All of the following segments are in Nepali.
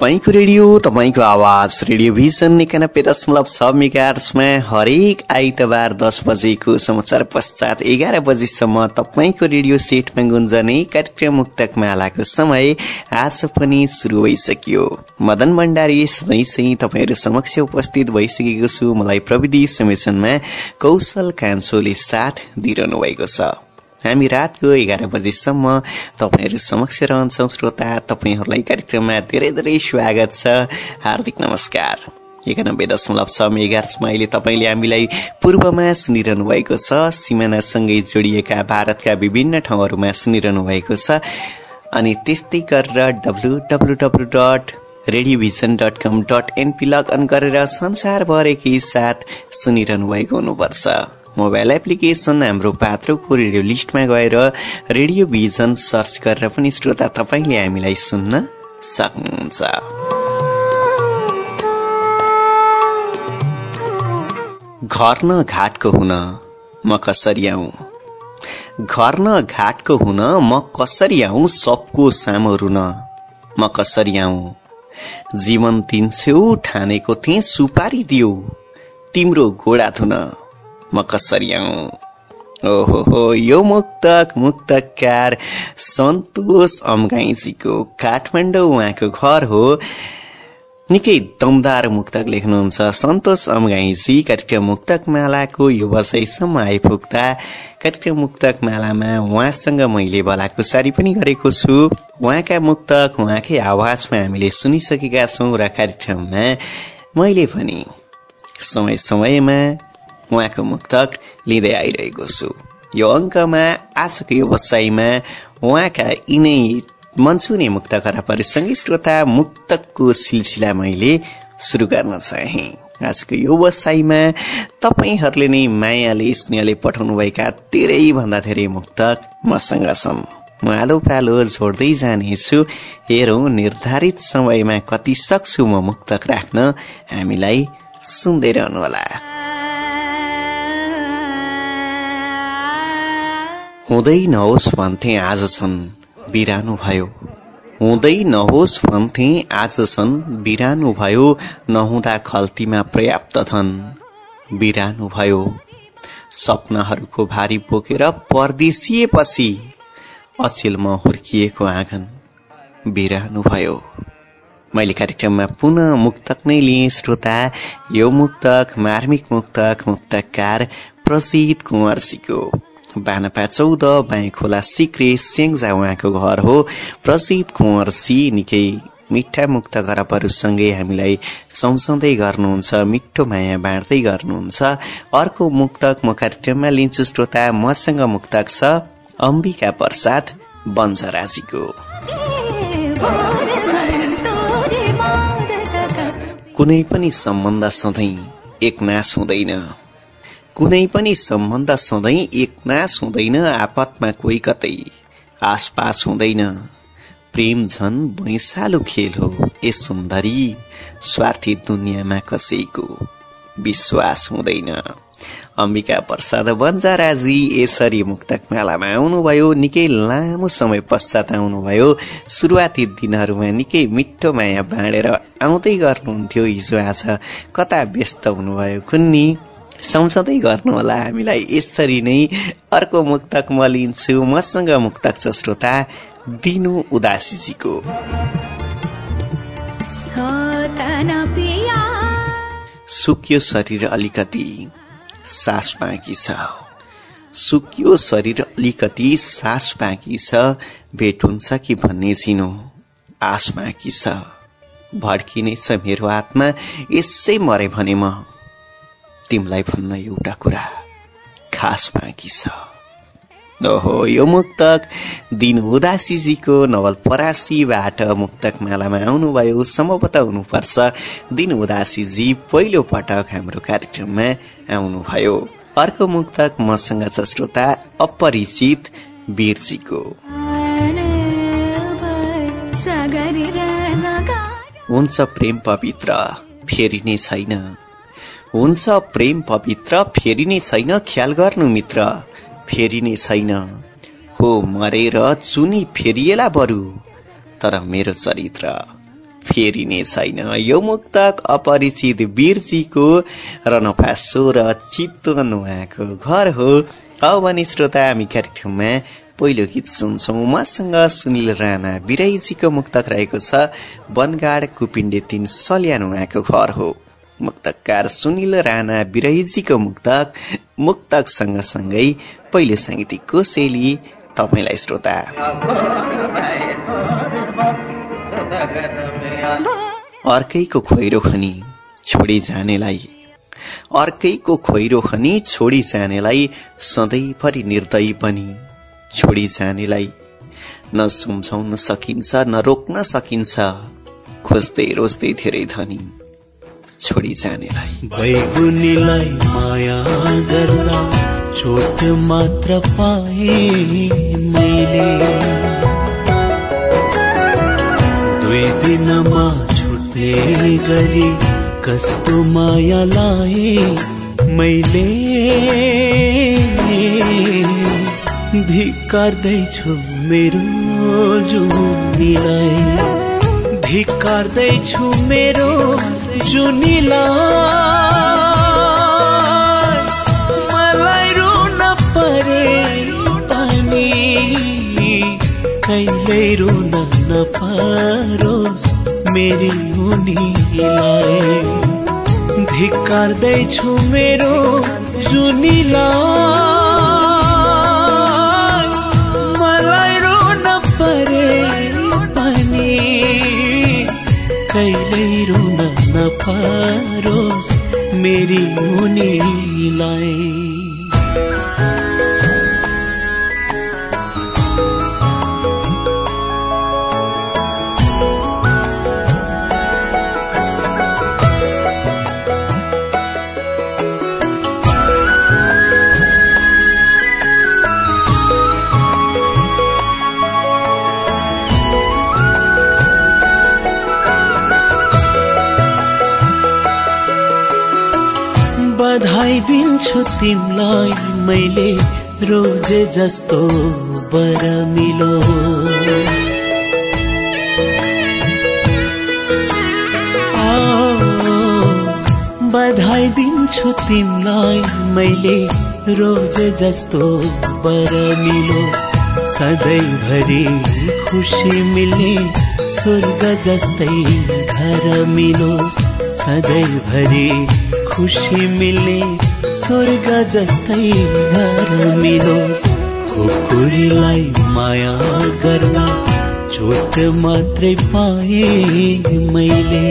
तपाईँको रेडियो तपाईँको आवाज रेडियो भिजन एकानब्बे दशमलव छ मेगार्समा हरेक आइतबार दस बजेको समाचार पश्चात एघार बजीसम्म तपाईँको रेडियो सेटमा गुन्जने कार्यक्रम मुक्तक मालाको समय आज पनि सुरु भइसक्यो। मदन भण्डारी सधैँ तपाईँहरू समक्ष उपस्थित भइसकेको छु। मलाई प्रविधि समेसनमा कौशल कान्छोले साथ दिइरहनु भएको छ। हामी रातको एघार बजीसम्म तपाईँहरू समक्ष रहन्छौँ श्रोता तपाईँहरूलाई कार्यक्रममा धेरै धेरै स्वागत छ हार्दिक नमस्कार एकानब्बे दशमलव छ मेगार्समा अहिले तपाईँले हामीलाई पूर्वमा सुनिरहनु भएको छ सिमानासँगै जोडिएका भारतका विभिन्न ठाउँहरूमा सुनिरहनु भएको छ अनि त्यस्तै गरेर W W W dot radiovision dot com dot NP log on गरेर संसारभरेकै साथ सुनिरहनु भएको हुनुपर्छ मोबाइल एप्लिकेसन हाम्रो पात्रोको रेडियो लिस्टमा गएर रेडियो भिजन सर्च गरेर पनि श्रोता तपाईँले हामीलाई सुन्न सक्नुहुन्छ। घर न घाटको हुन म कसरी आऊ घर न घाटको हुन म कसरी आऊ सबको सामो रुन म कसरी आऊ जीवन तिन छेउ ठानेको थिएँ सुपारी दियो तिम्रो घोडा धुन म कसरी ओहो हो यो मुक्तक मुक्तकार सन्तोष अमगाईजीको काठमाडौँ उहाँको घर हो। निकै दमदार मुक्तक लेख्नुहुन्छ। सन्तोष अमगाईजी कार्यक्रम मुक्तक मालाको यो वषयसम्म आइपुग्दा कार्यक्रम मुक्तक मालामा उहाँसँग मैले बलाकुसारी पनि गरेको छु। उहाँका मुक्तक उहाँकै आवाजमा हामीले सुनिसकेका छौँ र कार्यक्रममा मैले पनि समय समयमा उहाँको मुक्तक लिँदै आइरहेको छु यो अङ्कमा आजको यो बसाइमा उहाँका यिनै मनसुने मुक्त खराबहरूसँगै श्रोता मुक्तकको सिलसिला मैले सुरु गर्न चाहे आजको यो बसाइमा तपाईँहरूले नै मायाले स्नेहले पठाउनुभएका धेरैभन्दा धेरै मुक्तक मसँग छन् म आलो पालो जोड्दै जानेछु हेरौँ निर्धारित समयमा कति सक्छु म मुक्तक राख्न हामीलाई सुन्दै रहनुहोला हुँदै नहोस् भन्थे आज छन् बिरानो भयो। हुँदै नहोस् भन्थे आज छन् बिरानो भयो नहुँदा खल्तीमा पर्याप्त छन् बिरानो भयो। सपनाहरूको भारी बोकेर परदेशिएपछि अचेलमा हुर्किएको आँगन बिरानो भयो। मैले कार्यक्रममा पुनः मुक्तक नै लिएँ श्रोता। यो मुक्तक मार्मिक मुक्तक मुक्तकार प्रसिद्ध कुँवरसीको बानपा चौध बाँ खोला सिक्रे सेङ्जा उहाँको घर हो। प्रसिद्ध कुँवर सी निकै मिठा मुक्त घरपहरूसँगै हामीलाई सम्झाउँदै गर्नुहुन्छ मिठो माया बाँड्दै गर्नुहुन्छ। अर्को मुक्तक म कार्यक्रममा लिन्छु श्रोता मसँग मुक्तक छ अम्बिका प्रसाद बन्सराजीको कुनै पनि सम्बन्ध सधैँ एकनाश हुँदैन। कुनै पनि सम्बन्ध सधैँ एकनाश हुँदैन आपतमा कोही कतै। आसपास हुँदैन। प्रेम झन भैँसालो खेल हो ए सुन्दरी। स्वार्थी दुनियाँमा कसैको विश्वास हुँदैन। अम्बिका प्रसाद बन्जाराजी यसरी मुक्तक मेलामा आउनुभयो निकै लामो समय पश्चात आउनुभयो। सुरुवाती दिनहरूमा निकै मिठो माया बाँडेर आउँदै गर्नुहुन्थ्यो हिजो आज कता व्यस्त हुनुभयो कुन्नी सम्झँदै गर्नुहोला। हामीलाई यसरी नै अर्को मुक्तक म लिन्छु मसँग मुक्तक छ श्रोता दिनु उदासीजीको। सुक्यो शरीर अलिकति सास बाँकी छ। सुक्यो शरीर अलिकति सास बाँकी छ। भेट हुन्छ कि भन्ने चिनो आश बाँकी छ। भड्किनेछ मेरो आत्मा यसै मरे भने म तिमीलाई भन्न एउटा कुरा खास बाँकी छ। ओहो यो मुक्तक दिन उदासीजीको नवल परासीबाट मुक्तक मालामा आउनुभयो। सम्भवतः हुनुपर्छ दिन उदासीजी पहिलो पटक हाम्रो कार्यक्रममा आउनुभयो। अर्को मुक्तक मसँग छ श्रोता अपरिचित वीरजीको। हुन्छ प्रेम पवित्र फेरिने छैन। हुन्छ प्रेम पवित्र फेरिने छैन ख्याल गर्नु मित्र। फेरिने छैन। हो मरेर चुनी फेरिएला बरु। तर मेरो चरित्र फेरिने छैन। यो मुक्तक अपरिचित वीरजीको रनपासो र चितवन उहाँको घर हो। अब भने श्रोता हामी कार्यक्रममा पहिलो गीत सुन्छौँ। मसँग सुनिल राणा बिराईजीको मुक्तक रहेको छ। वनगाड कुपिण्डे तिन सल्यान उहाँको घर हो। मुक्तकार सुनिल राणा बिराईजीको मुक्तक मुक्तक सँगसँगै पहिलो साङ्गीतिकको शैली तपाईँलाई श्रोता। अर्कैको खोइरो खनी छोडी जानेलाई अर्कैको खोइरो खनी छोडी जानेलाई सधैँभरि निर्दयी पनि छोडी जानेलाई न सुम्झाउन सकिन्छ न रोक्न सकिन्छ खोज्दै रोज्दै धेरै धनी। छोडी जानेलाई बैगुनीलाई माया गर्दा चोट मात्र पाए मैले। दुई दिनमा छुट्ने गरी कस्तो माया लाए मैले। धिक्कार्दैछु मेरो जुनीलाई। धिक्कार्दैछु मेरो जुनीलाई मलाई रुन परे पनि कहिल्यै रुन नपारोस् मेरी उनीलाई धिक्कार्दैछु मेरो जुनीलाई। नपारोस् मेरी उनीलाई दिन्छु तिमलाई मैले रोजे जस्तो बर मिलो बधाई दिन्छु तिमलाई मैले रोजे जस्तो बर मिलो सधैँभरि खुसी मिल्ने स्वर्ग जस्तै घर मिलोस् सधैँभरि खुसी मिल्ने स्वर्ग जस्तै घर मिलोस् खुकुरीलाई माया गर्दा चोट मात्रै पाए मैले।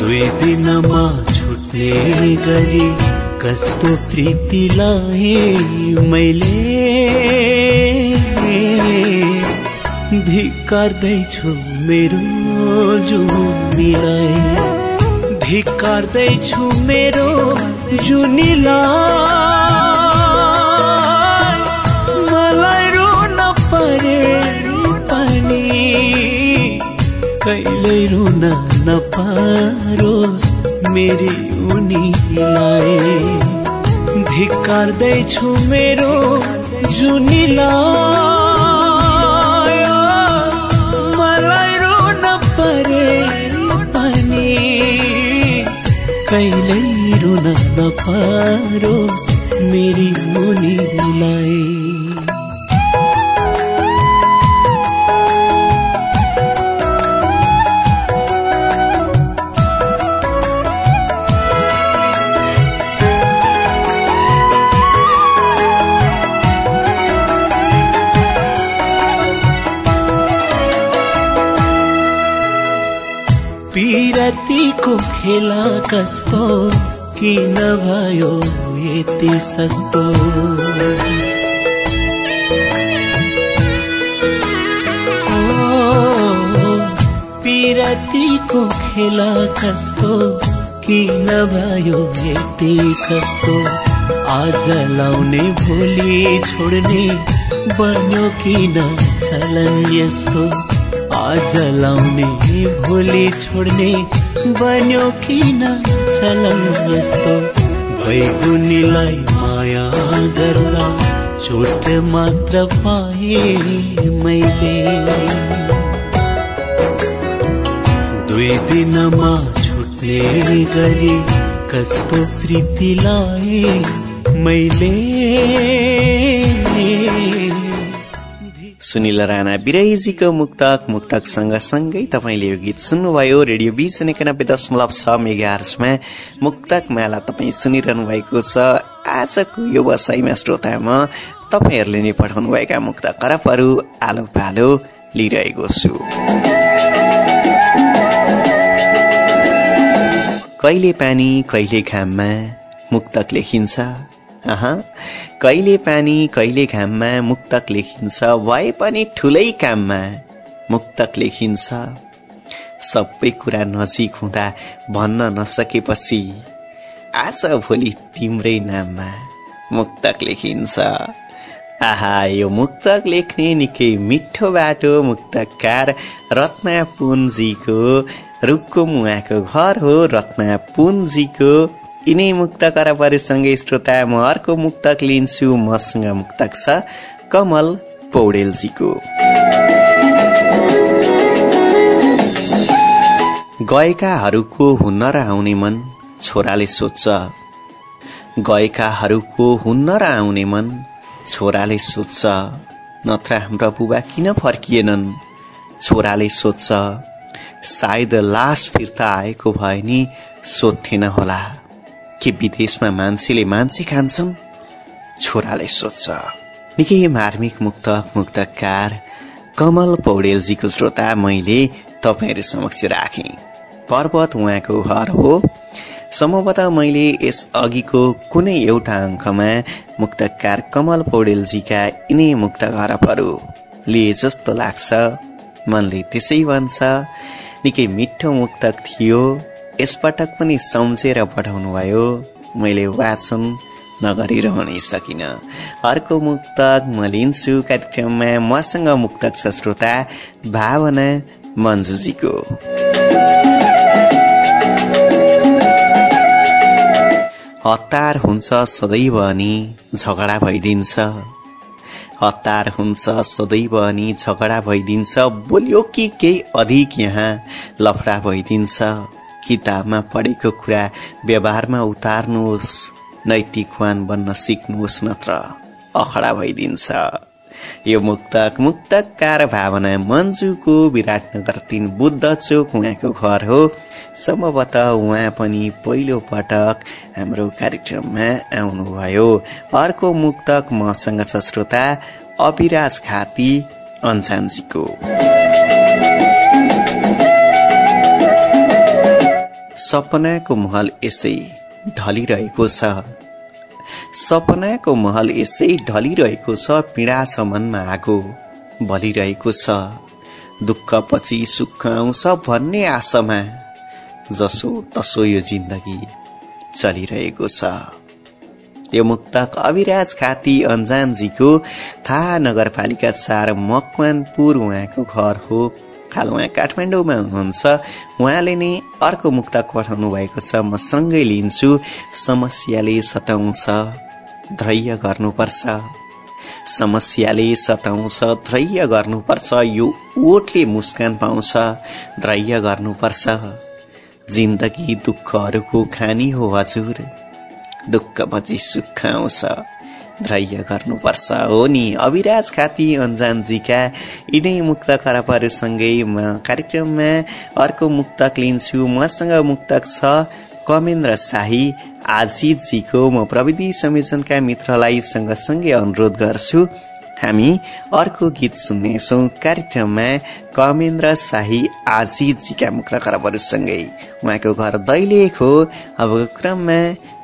दुई दिनमा छुट्ने गरी कस्तो प्रीति लाए मैले। धिक्कार्दैछु मेरो जुनीलाई धिक्कार्दैछु मेरो जुनीलाई मलाई रुन परे पनि कहिल्यै रुन नपारोस् मेरी उनीलाई धिक्कार्दैछु मेरो जुनीलाई आरोस मेरी मुनिलाई। खेला कस्तो? किन भयो यति सस्तो। पिरतीको खेला कस्तो? किन भयो यति सस्तो? आज लाउने भोलि छोड्ने बन्यो किन चलन यस्तो? आज लाउने भोलि छोड्ने बन्यो किन चलन यस्तो? भैगुनीलाई माया गर्दा चोट मात्र पाए मैले। दुई दिनमा छुट्ने गरी कस्तो प्रीति लाए मैले। सुनिल राणा बिरैजीको मुक्तक मुक्तक सँगसँगै तपाईँले यो गीत सुन्नुभयो। रेडियो बिच एकानब्बे दशमलव छ मेगार्समा मुक्तक माला तपाईँ सुनिरहनु भएको छ। आजको यो बसाइमा श्रोतामा तपाईँहरूले नै पठाउनुभएका मुक्त करपहरू आलो पालो लिइरहेको छु। कहिले पानी कहिले घाममा मुक्तक लेखिन्छ? कहिले पानी कहिले घाममा मुक्तक लेखिन्छ। भए पनि ठुलै काममा मुक्तक लेखिन्छ। सबै कुरा नजिक हुँदा भन्न नसकेपछि आज भोलि तिम्रै नाममा मुक्तक लेखिन्छ। आहा यो मुक्तक लेख्ने निकै मिठो बाटो मुक्तकार रत्ना पुन्जीको रुखको मुहाको घर हो रत्ना पुन्जीको यिनै मुक्त करपहरूसँगै श्रोता म अर्को मुक्तक लिन्छु मसँग मुक्तक छ कमल पौडेलजीको। गएकाहरूको हुन्न र आउने मन छोराले सोध्छ गएकाहरूको हुन्न र आउने मन छोराले सोध्छ नत्र हाम्रा बुबा किन फर्किएनन्? छोराले सोध्छ सायद लास फिर्ता आएको भए नि सोध्थेन होला। के विदेशमा मान्छेले मान्छे खान्छन्? छोराले सोध्छ। निकै मार्मिक मुक्तक मुक्तकार कमल पौडेलजीको श्रोता मैले तपाईँहरू समक्ष राखेँ। पर्वत उहाँको घर हो। सम्भवतः मैले यस अघिको कुनै एउटा अङ्कमा मुक्तकार कमल पौडेलजीका यिनै मुक्त घरपहरू लिए जस्तो लाग्छ। मनले त्यसै भन्छ। निकै मिठो मुक्तक थियो। यसपटक पनि सम्झेर पठाउनु भयो मैले वाचन नगरिरहनै सकिनँ अर्को मुक्तक म लिन्छु कार्यक्रममा मसँग मुक्तक छ श्रोता भावना मन्जुजीको। हतार हुन्छ सदैव अनि झगडा भइदिन्छ। हतार हुन्छ सदैव अनि झगडा भइदिन्छ। बोल्यो कि केही अधिक यहाँ लफडा भइदिन्छ। किताबमा पढेको कुरा व्यवहारमा उतार्नुहोस् नैतिकवान बन्न सिक्नुहोस् नत्र अखडा भइदिन्छ। यो मुक्तक मुक्तकार भावना मन्जुको विराटनगर तिन बुद्ध चोक उहाँको घर हो। सम्भवतः उहाँ पनि पहिलो पटक हाम्रो कार्यक्रममा आउनुभयो। अर्को मुक्तक मसँग छ श्रोता अविराज खाती अन्सानजीको। सपनाको महल यसै ढलिरहेको छ। सपनाको महल यसै ढलिरहेको छ पीडासम्ममा आगो बलिरहेको छ। दुःख पछि सुख आउँछ भन्ने आशामा जसो तसो यो जिन्दगी चलिरहेको छ। यो मुक्तक अविराज खाती अन्जानजीको थाहा नगरपालिका चार मकवानपुर उहाँको घर हो। हाल उहाँ काठमाडौँमा हुनुहुन्छ। उहाँले नै अर्को मुक्तक पठाउनु भएको छ। म सँगै लिन्छु। समस्याले सताउँछ धैर्य गर्नुपर्छ। समस्याले सताउँछ धैर्य गर्नुपर्छ। यो ओठले मुस्कान पाउँछ धैर्य गर्नुपर्छ। जिन्दगी दुःखहरूको खानी हो हजुर। दुःख पछि सुख आउँछ। धैर्य गर्नुपर्छ हो नि। अविराज खाती अन्जानजीका यिनै मुक्त खराबहरूसँगै म कार्यक्रममा अर्को मुक्तक लिन्छु। मसँग मुक्तक छ कमेन्द्र शाही। आजितजीको म प्रविधि संयोजनका मित्रलाई सँगसँगै अनुरोध गर्छु। हामी अर्को गीत सुन्नेछौँ कार्यक्रममा कमेन्द्र शाही आजितजीका मुक्त खराबहरूसँगै। उहाँको घर दैलेख हो। अब क्रममा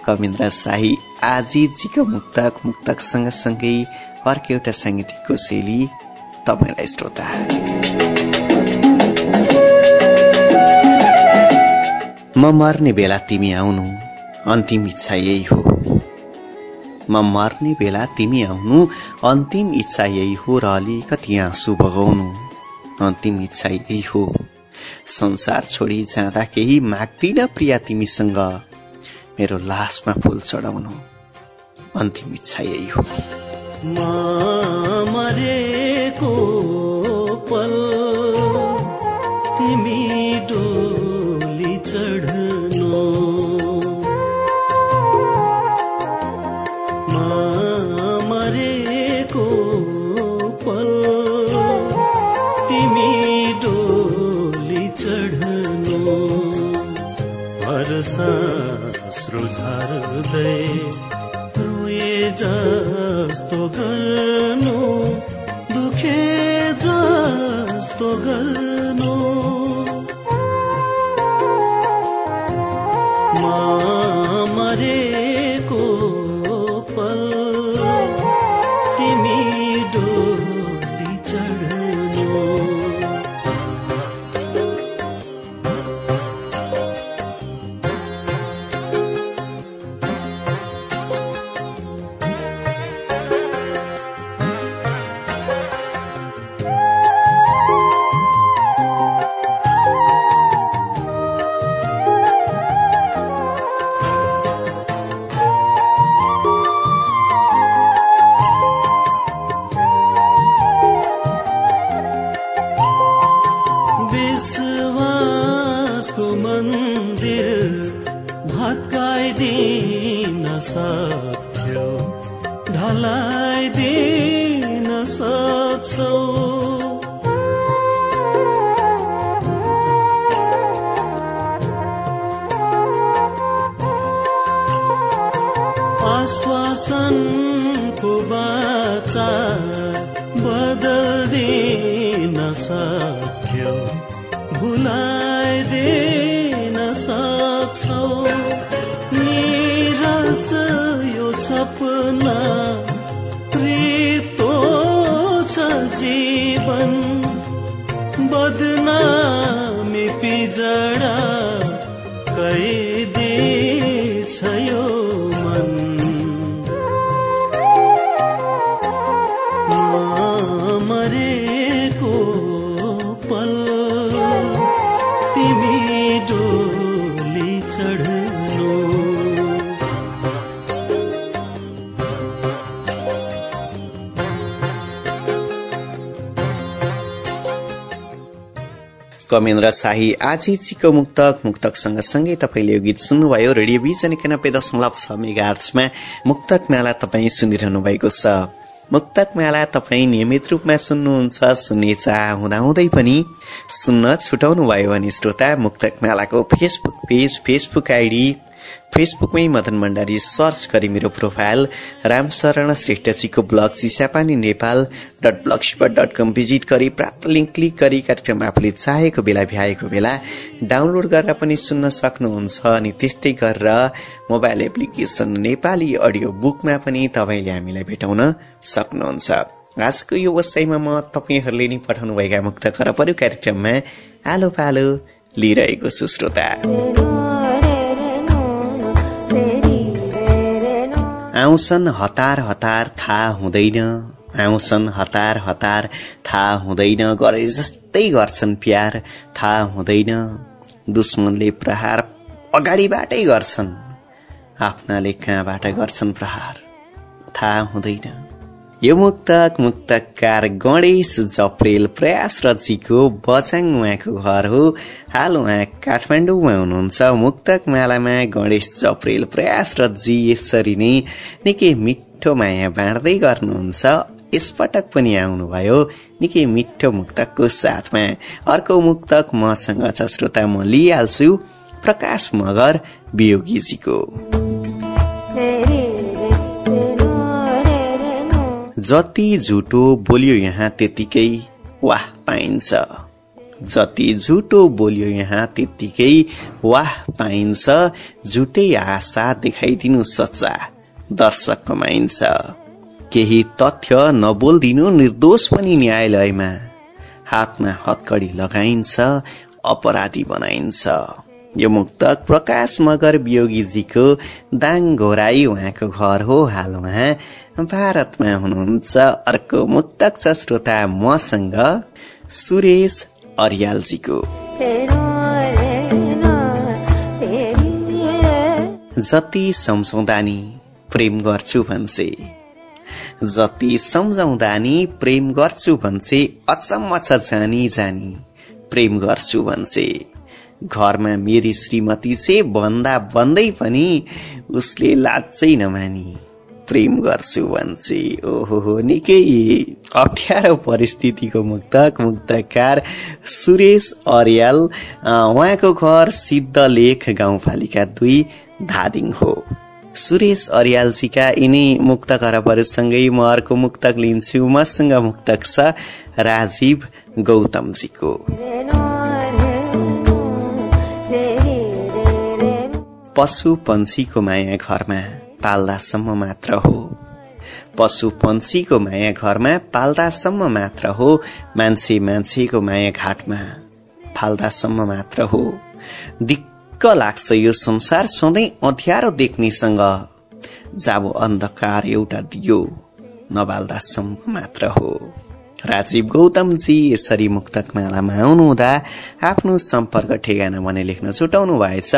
कमेन्द्र शाही आजितजीको मुक्तक मुक्तक सँगसँगै अर्को एउटा साङ्गीतिक शैली तपाईँलाई श्रोता। म मर्ने बेला तिमी आउनु अन्तिम इच्छा यही हो। म मर्ने बेला तिमी आउनु अन्तिम इच्छा यही हो र अलिकति आँसु बगाउनु अन्तिम इच्छा यही हो। संसार छोडी जाँदा केही माग्दिन प्रिया तिमीसँग। मेरो लासमा फुल चढाउनु अन्तिम इच्छा यही हो। सृझार्दै रोए जस्तो गर्नु दुखे जस्तो गर्नु। कमेन्द्र शाही आजिजीको मुक्तक मुक्तक सँगसँगै तपाईँले यो गीत सुन्नुभयो। रेडियो भिजन एकानब्बे दशमलव छ मेगा आर्ट्समा मुक्तक मेला तपाईँ सुनिरहनु भएको छ। मुक्तक मेला तपाईँ नियमित रूपमा सुन्नुहुन्छ सुन्ने चाह हुँदाहुँदै पनि सुन्न छुटाउनु भयो भने श्रोता मुक्तक मेलाको फेसबुक पेज फेसबुक आइडी फेसबुकमै मदन भण्डारी सर्च गरी मेरो profile Ramsharan श्रेष्ठजीको blog Chisapani Nepal dot blog spot dot com visit गरी प्राप्त लिङ्क क्लिक गरी कार्यक्रम आफूले चाहेको बेला भ्याएको बेला डाउनलोड गरेर पनि सुन्न सक्नुहुन्छ अनि त्यस्तै गरेर मोबाइल एप्लिकेसन नेपाली अडियो बुकमा पनि तपाईँले हामीलाई भेटाउन सक्नुहुन्छ। आजको यो वसाइमा म तपाईँहरूले नि पठाउनुभएका मुक्त खरबहरू कार्यक्रममा आलो पालो लिइरहेको छु श्रोता। आउँछन् हतार हतार थाहा हुँदैन। आउँछन् हतार हतार थाहा हुँदैन। गरे जस्तै गर्छन् प्यार थाहा हुँदैन। दुश्मनले प्रहार अगाडिबाटै गर्छन्। आफ्नाले कहाँबाट गर्छन् प्रहार? थाहा हुँदैन। यो मुक्तक मुक्तकार गणेश जप्रेल प्रयास रचीको बचाङ उहाँको घर हो। हाल उहाँ काठमाडौँमा हुनुहुन्छ। मुक्तक मालामा गणेश जप्रेल प्रयास रजी यसरी नै निकै मिठो माया बाँड्दै गर्नुहुन्छ। यसपटक पनि आउनुभयो निकै मिठो मुक्तकको साथमा। अर्को मुक्तक मसँग छ श्रोता म लिइहाल्छु प्रकाश मगर वियोगीजीको। जति झुटो बोलियो यहाँ त्यतिकै वाह पाइन्छ। जति झुटो बोलियो यहाँ त्यत्तिकै वाह पाइन्छ। झुटै आशा देखाइदिनु सच्चा दर्शक कमाइन्छ। केही तथ्य नबोलिदिनु निर्दोष पनि न्यायालयमा। हातमा हतकडी लगाइन्छ अपराधी बनाइन्छ। यो मुक्तक प्रकाश मगर वियोगीजीको दाङ घोराई उहाँको घर हो हाल उहाँ भारतमा हुनुहुन्छ अर्को मुक्तक छ श्रोता मसँग सुरेश अर्यालजीको। जति सम्झौँदा नि प्रेम गर्छु भन्छे। जति सम्झाउँदा नि प्रेम गर्छु भन्छे अचम्म छ जानी जानी प्रेम गर्छु भन्छे। घरमा मेरी श्रीमती से भन्दा भन्दै पनि उसले लाजै नमानी। प्रेम गर्छु भन्छे। ओहो निकै अप्ठ्यारो परिस्थितिको मुक्तक मुक्तकार सुरेश अर्याल। उहाँको घर सिद्धलेख गाउँपालिका दुई धादिङ हो। सुरेश अर्यालजीका यिनी मुक्त खरबहरूसँगै म अर्को मुक्तक लिन्छु। मसँग मुक्तक छ राजीव गौतमजीको। पशु पन्छीको माया घरमा। पाल्दासम्म मात्र हो। पशु पन्छीको माया घरमा पाल्दासम्म मात्र हो मान्छे मान्छेको माया घाटमा फाल्दासम्म मात्र हो। दिक्क लाग्छ यो संसार सधैँ अँध्यारो देख्नेसँग। जाबो अन्धकार एउटा दियो नबाल्दासम्म मात्र हो। राजीव गौतमजी यसरी मुक्तक मालामा आउनुहुँदा आफ्नो सम्पर्क ठेगाना भने लेख्न छुटाउनु भएछ।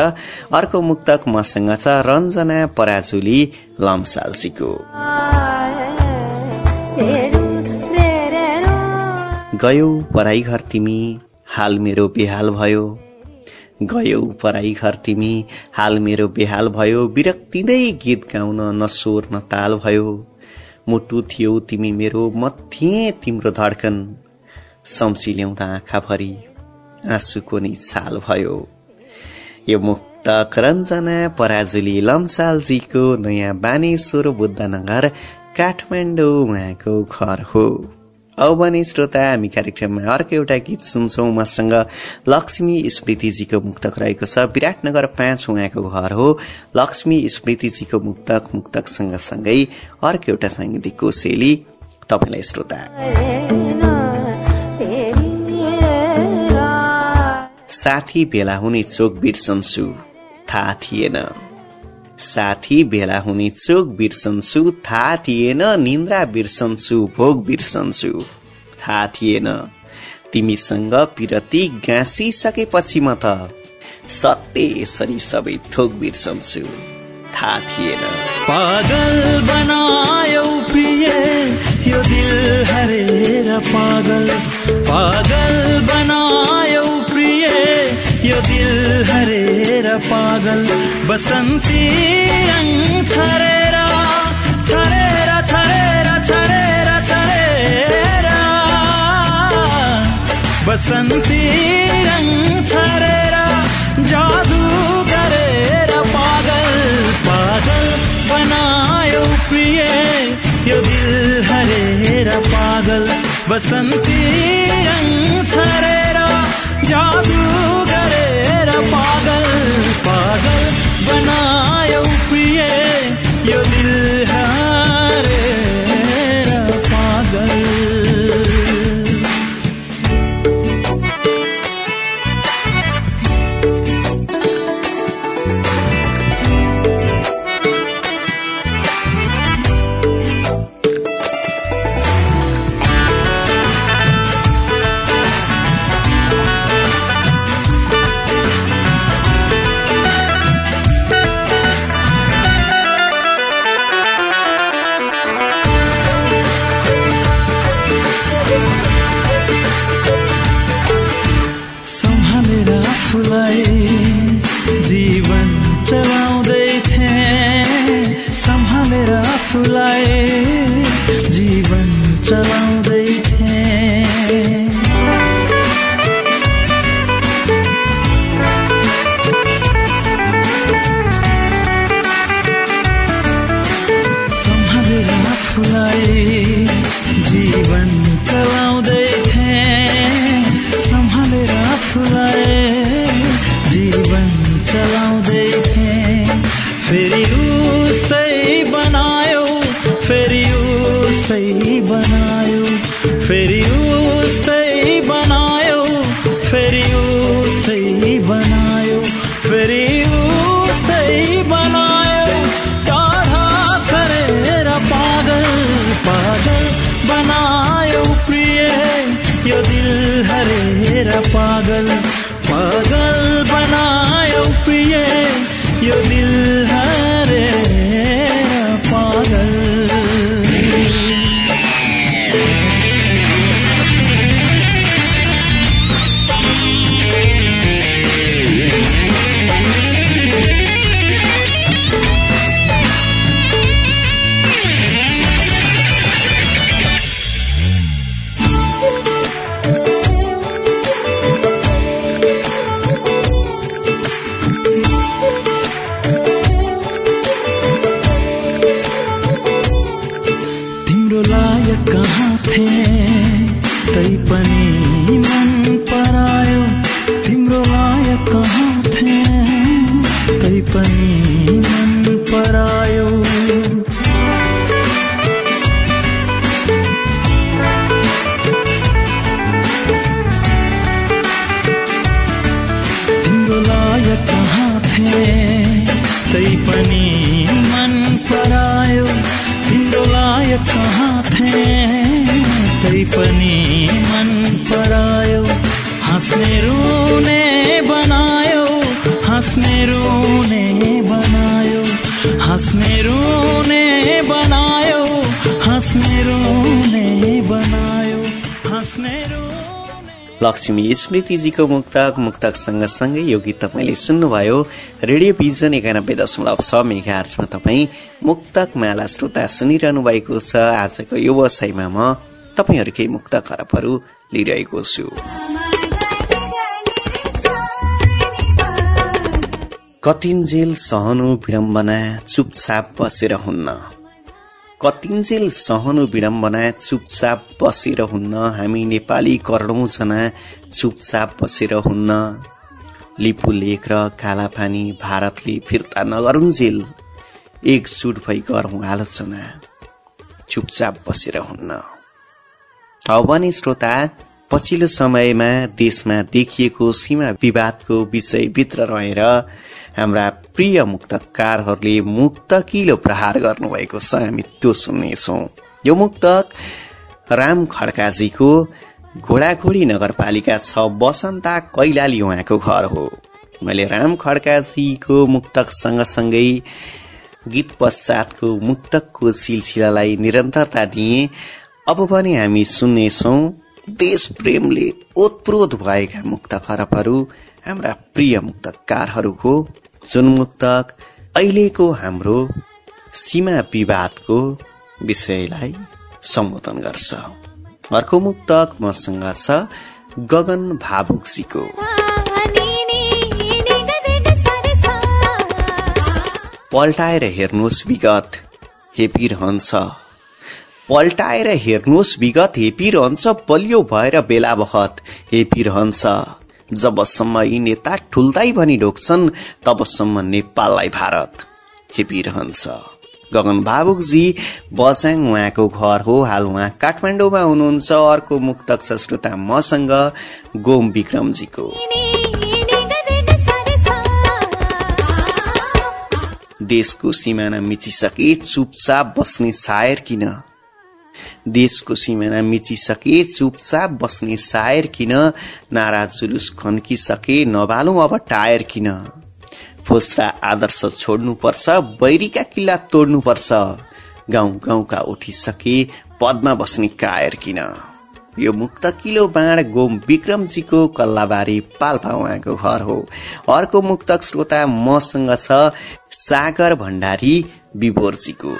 अर्को मुक्तक मसँग छ रञ्जना पराजुली लम्सालसीको गयौ पराई घर तिमी हाल मेरो बेहाल भयो। गयौ पराई घर तिमी हाल मेरो बेहाल भयो। विरक्तिँदै गीत गाउन न स्वर न ताल भयो। मुटु थियौ तिमी मेरो म थिएँ तिम्रो धड्कन। सम्सी ल्याउँदा आँखाभरि आँसुको नि छाल भयो। यो मुक्त रञ्जना पराजुली लम्सालजीको नयाँ बानेश्वर बुद्धनगर काठमाडौँ उहाँको घर हो। औ भने श्रोता हामी कार्यक्रममा अर्को एउटा गीत सुन्छौँ। मसँग लक्ष्मी स्मृतिजीको मुक्तक रहेको छ। विराटनगर पाँच उहाँको घर हो। लक्ष्मी स्मृतिजीको मुक्तक मुक्तक सँगसँगै अर्को एउटा साङ्गीतिक कोसेली तपाईँलाई श्रोता। साथी भेला हुने चोक बिर्सन्छु थाहा थिएन। साथी भेला हुने चोक बिर्सन्छु थाहा थिएन निन्द्रा बिर्सन्छु भोग बिर्सन्छु। थाहा थिएन तिमीसँग पिरती गाँसिसकेपछि म त सत्य यसरी सबै थोक बिर्सन्छु। थाहा थिएन पागल बनायो प्रिय यो दिल हरेर पागल। पागल बनायो प्रिय यो दिल पागल? बसन्ती रङ छरेर छरेर छरेर छरेर छरेर। बसन्ती रङ छरेर, जादु गरेर पागल। पागल बनायो प्रिय, यो दिल हरेर पागल। बसन्ती रङ छरेर, जादु गरेर पागल। पागल बनायो प्रिय यो दिल स्मृतिजीको मुक्तक मुक्तक सँगसँगै यो गीत तपाईँले सुन्नुभयो। रेडियो भिजन एकानब्बे दशमलव छ मेगा आर्चमा तपाईँ मुक्तक माला श्रोता सुनिरहनु भएको छ। आजको यो वसाइमा म तपाईँहरूकै मुक्त खरबहरू लिइरहेको छु। कतिन्जेल सहनु विडम्बना चुपचाप बसेर हुन्न। कतिन्जेल सहनु विडम्बना चुपचाप बसेर हुन्न। हामी नेपाली करोडौँ जना चुपचाप बसेर हुन्न। लिपु लेख र कालापानी भारतले फिर्ता नगरुन्जेल एकजुट भई गरौँ आलोचना। चुपचाप बसेर हुन्न। भने श्रोता पछिल्लो समयमा देशमा देखिएको सीमा विवादको विषयभित्र रहेर हाम्रा प्रिय मुक्तकारहरूले मुक्तकिलो प्रहार गर्नुभएको छ हामी त्यो सुन्नेछौँ। यो मुक्तक राम खड्काजीको घोडाघोडी नगरपालिका छ बसन्ता कैलाली उहाँको घर हो। मैले राम खड्काजीको मुक्तक सँगसँगै गीत पश्चातको मुक्तकको सिलसिलालाई निरन्तरता दिए। अब पनि हामी सुन्नेछौँ देश प्रेमले ओतप्रोत भएका मुक्त खरबहरू हाम्रा प्रिय मुक्तकारहरूको जुन मुक्तक अहिलेको हाम्रो सीमा विवादको विषयलाई सम्बोधन गर्छ। अर्को मुक्तक मसँग छ गगन भावुकसीको पल्टाएर हेर्नुहोस् विगत हेपिरहन्छ पल्टाएर हेर्नुहोस् विगत हेपिरहन्छ बलियो भएर बेला बखत हेपिरहन्छ जबसम्म यी नेता ठुल्दै भनी ढोक्छन् तबसम्म नेपाललाई भारत। हेपिरहन्छ गगन भावुकजी बसाङ उहाँको घर हो हाल उहाँ काठमाडौँमा हुनुहुन्छ। अर्को मुक्तक छ श्रोता मसँग गोम विक्रमजीको। देशको सिमाना मिचिसके चुपचाप बस्ने सायर किन? देशको सिमाना मिचिसके चुपचाप बस्ने सायर किन? नारा जुलुस खन्किसके नबालौँ अब टायर किन? फोस्रा आदर्श छोड्नुपर्छ बैरीका किल्ला तोड्नुपर्छ। गाउँ गाउँका उठिसके पदमा बस्ने कायर किन? यो मुक्त किलो बाँड गोम विक्रमजीको कल्लाबारी पाल्पा उहाँको घर हो। अर्को मुक्तक श्रोता मसँग छ सागर भण्डारी विभोरजीको।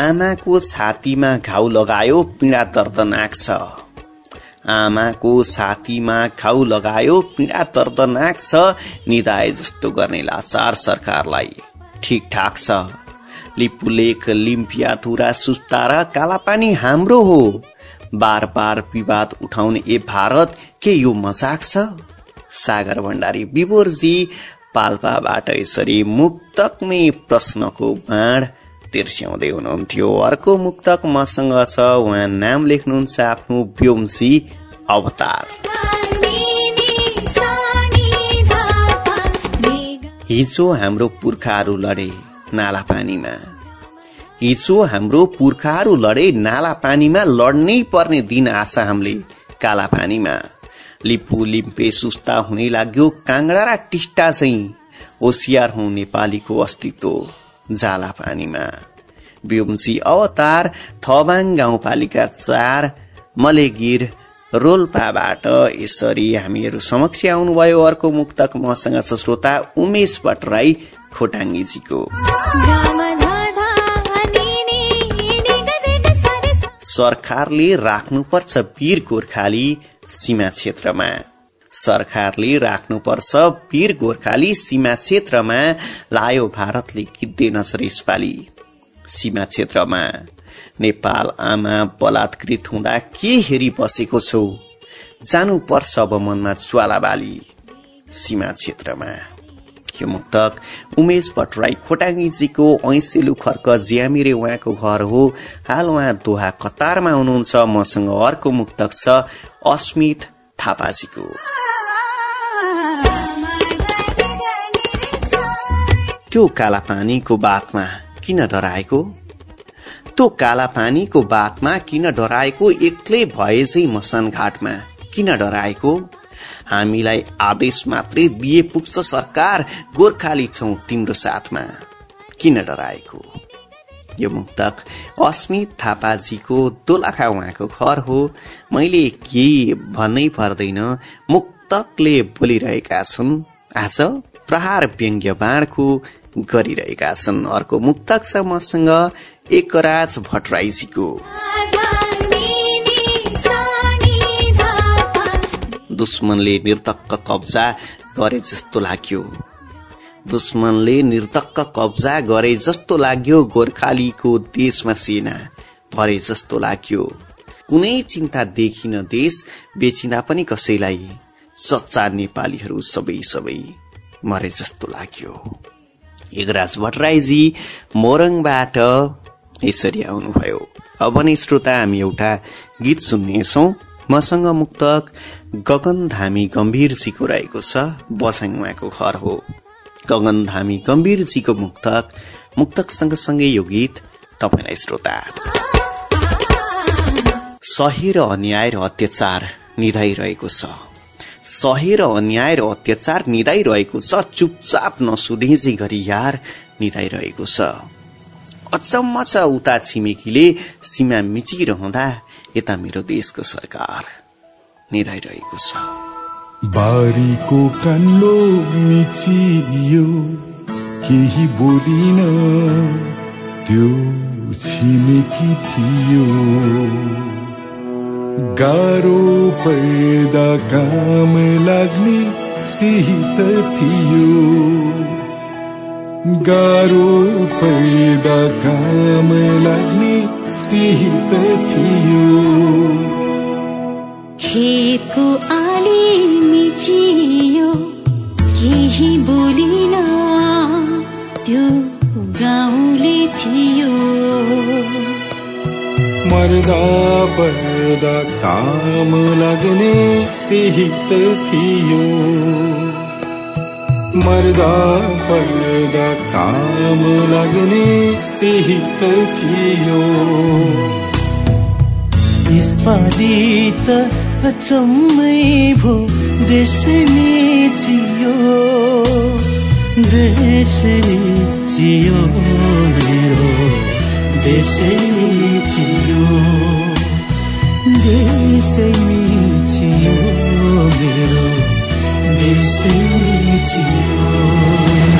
आमाको छातीमा घाउ लगायो पीडा दर्दनाक छ आमाको छातीमा घाउ लगायो पीडा दर्दनाक छ निदाय जस्तो गर्ने लाचार सरकारलाई ठिक ठाक छ। लिपुलेक लिम्पियाथुरा सुस्तारा कालापानी हाम्रो हो। बार बार विवाद उठाउने ए भारत के यो मजाक छ? सागर भण्डारी विवोरजी पाल्पाबाट यसरी मुक्तकमै प्रश्नको बाँड तिर्स्याउँदै हुनुहुन्थ्यो। अर्को मुक्तक मसँग छ उहाँ नाम लेख्नुहुन्छ आफ्नो व्योमसी अवतार। हिजो हाम्रो पुर्खाहरू लडे नाला पानीमा। हिजो हाम्रो पुर्खाहरू लडे नाला पानीमा लड्नै पर्ने दिन आछ हामीले काला पानीमा। लिपु लिम्पे सुस्ता हुने लाग्यो काङ्डा र टिस्टा चाहिँ होसियार हौ नेपालीको अस्तित्व। जाला पानीमा। बिउम्सी अवतार थबाङ गाउँपालिका चार मलेगिर रोल्पाबाट यसरी हामीहरू समक्ष आउनुभयो। अर्को मुक्तक मसँग छ श्रोता उमेश भट्टराई खोटाङ्गीजीको। सरकारले राख्नुपर्छ वीर गोर्खाली सीमा क्षेत्रमा। सरकारले राख्नुपर्छ। वीर गोर्खाली सीमा क्षेत्रमा लायो भारतले नजर यसपालि? सीमा क्षेत्रमा। नेपाल आमा बलात्कृत हुँदा के हेरी बसेको छौ? जानु पर्छ अब मनमा ज्वाला बाली सीमा क्षेत्रमा। यो मुक्तक उमेश भट्टराई खोटाङीजीको ऐसेलु खर्क ज्यामिरे उहाँको घर हो। हाल उहाँ दोहा कतारमा हुनुहुन्छ। मसँग अर्को मुक्तक छ। अस्मित थापाजीको त्यो काला पानीको बातमा किन डराएको? त्यो काला पानीको बातमा किन डराएको? एक्लै भए चाहिँ मसान घाटमा किन डराएको? हामीलाई आदेश मात्रै दिए पुग्छ सरकार गोर्खाली छौ तिम्रो साथमा। किन डराएको? यो मुक्तक अस्मित थापाजीको दोलाखा उहाँको घर हो। मैले केही भन्नै पर्दैन। मुक्तकले बोलिरहेका छन्। आज प्रहार व्यङ्ग्य बाँडको गरिरहेका छन्। अर्को मुक्तक छ मसँग एकराज भट्टराईजीको। दुश्मनले निर्तक्क कब्जा गरे जस्तो लाग्यो। दुश्मनले निर्तक्क कब्जा गरे जस्तो लाग्यो गोर्खालीको देशमा सेना। भरे जस्तो लाग्यो। कुनै चिन्ता देखिन देश बेचिँदा पनि कसैलाई। सच्चा नेपालीहरू सबै सबै मरे जस्तो लाग्यो। युगराज भट्टराईजी मोरङबाट यसरी आउनुभयो। अब नै श्रोता हामी एउटा गीत सुन्नेछौँ। मसँग मुक्तक गगन धामी गम्भीरजीको रहेको छ बसाङ घर हो। गगन धामी गम्भीरजीको मुक्तक मुक्तक सँगसँगै यो गीत तपाईँलाई श्रोता। सही र अन्याय र अत्याचार निधाइरहेको छ। सही र अन्याय र अत्याचार निधाइरहेको छ चुपचाप नसुनेजी गरी यार निधाइरहेको छ। अचम्म छ उता छिमेकीले सीमा मिचिरहँदा यता मेरो देशको सरकार निधाइरहेको छ। बारीको कन्लो मिचियो केही बोलिन। त्यो छिमेकी थियो। गाह्रो पैदा काम लाग्ने त्यही त थियो। गाह्रो पैदा काम लाग्ने त्यही त थियो। खेतको आली मिचियो केही बोलिन त्यो गाउँले थियो मर्दा पर्दा काम लाग्ने त्यही त थियो मर्दा पर्दा काम लाग्ने त्यही त थियो यसपालि त अचम्मै भो देशले चियो देशले चियो मेरो देशले चियो देशले चियो मेरो देशले चियो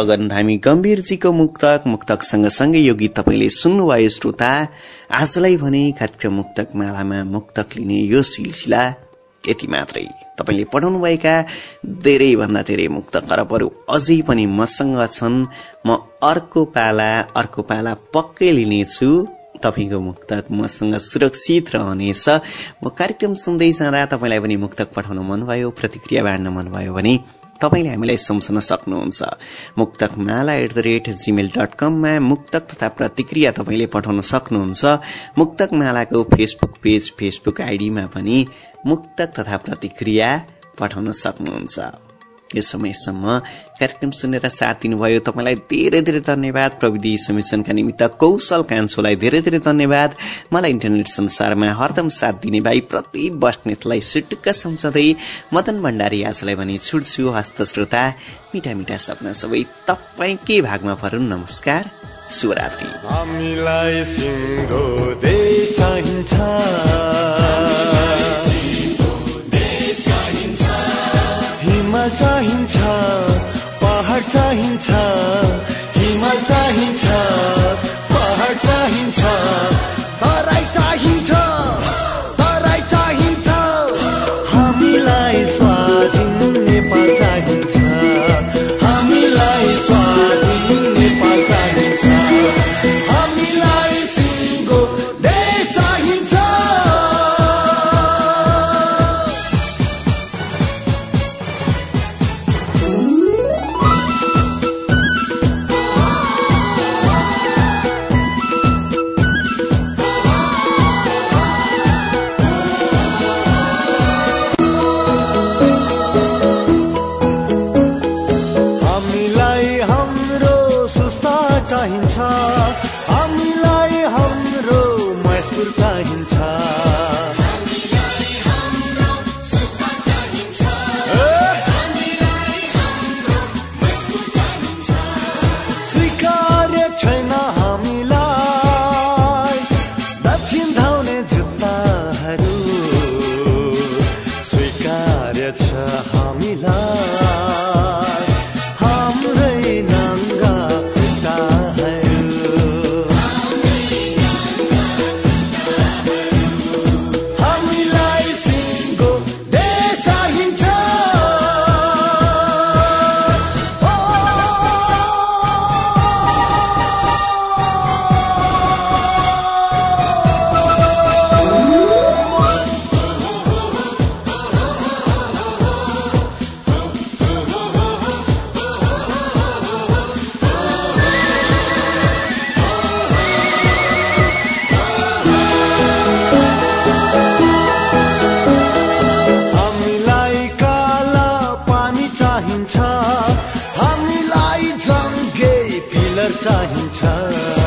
गगन धामी गम्भीरजीको मुक्तक मुक्तक सँगसँगै यो गीत तपाईँले सुन्नुभयो श्रोता। आजलाई भने कार्यक्रम मुक्तक मालामा मुक्तक लिने यो सिलसिला यति मात्रै। तपाईँले पठाउनुभएका धेरैभन्दा धेरै मुक्त करपहरू अझै पनि मसँग छन्। म अर्को पाला अर्को पाला पक्कै लिनेछु। तपाईँको मुक्तक मसँग सुरक्षित रहनेछ। म कार्यक्रम सुन्दै जाँदा तपाईँलाई पनि मुक्तक पठाउन मनभयो प्रतिक्रिया बाँड्न मनभयो भने तपाईँले हामीलाई सम्झन सक्नुहुन्छ। Muktak Mala at the rate Gmail dot कममा मुक्तक तथा प्रतिक्रिया तपाईँले पठाउन सक्नुहुन्छ। मुक्तक मालाको फेसबुक पेज फेसबुक आइडीमा पनि मुक्तक तथा प्रतिक्रिया पठाउन सक्नुहुन्छ। यो समयसम्म कार्यक्रम सुनेर साथ दिनुभयो। तपाईँलाई धेरै धेरै धन्यवाद। प्रविधि समिशनका निमित्त कौशल कान्छोलाई धेरै धेरै धन्यवाद। मलाई इन्टरनेट संसारमा हरदम साथ दिने भाइ प्रति बस्नेतलाई सुटुक्क सम्झँदै मदन भण्डारी आजलाई भने छुट्छु। हस्त श्रोता मिठा मिठा सपना सबै तपाईँकै भागमा फरुन् नमस्कार। शुभरात्रि। हामीलाई सिङ्गो चाहिन्छ। चाहिन्छ। पहाड कलर चाहिन्छ।